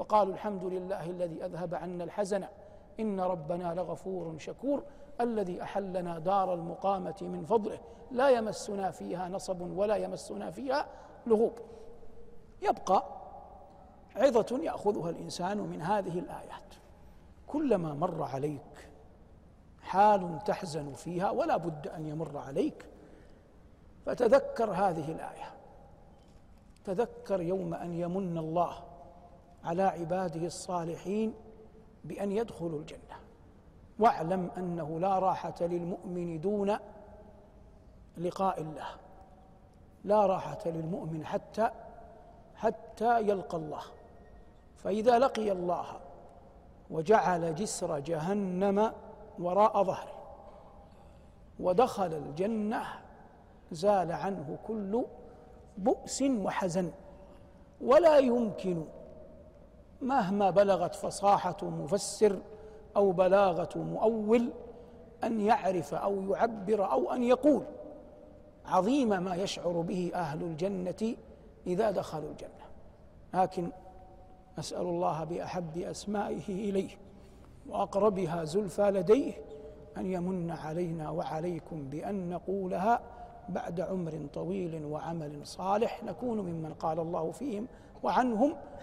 وقالوا الحمد لله الذي أذهب عنا الحزن. إن ربنا لغفور شكور. الذي أحلنا دار المقامة من فضله. لا يمسنا فيها نصب ولا يمسنا فيها لغوب. يبقى عظة يأخذها الإنسان من هذه الآيات. كلما مر عليك حال تحزن فيها ولا بد أن يمر عليك فتذكر هذه الآية. تذكر يوم أن يمن الله. على عباده الصالحين بأن يدخلوا الجنة. واعلم أنه لا راحة للمؤمن دون لقاء الله. لا راحة للمؤمن حتى حتى يلقى الله. فإذا لقي الله وجعل جسر جهنم وراء ظهره ودخل الجنة زال عنه كل بؤس وحزن. ولا يمكن مهما بلغت فصاحة مفسر أو بلاغة مؤول أن يعرف أو يعبر أو أن يقول عظيم ما يشعر به أهل الجنة إذا دخلوا الجنة. لكن اسال الله بأحب أسمائه إليه وأقربها زلفى لديه أن يمن علينا وعليكم بأن نقولها بعد عمر طويل وعمل صالح نكون ممن قال الله فيهم وعنهم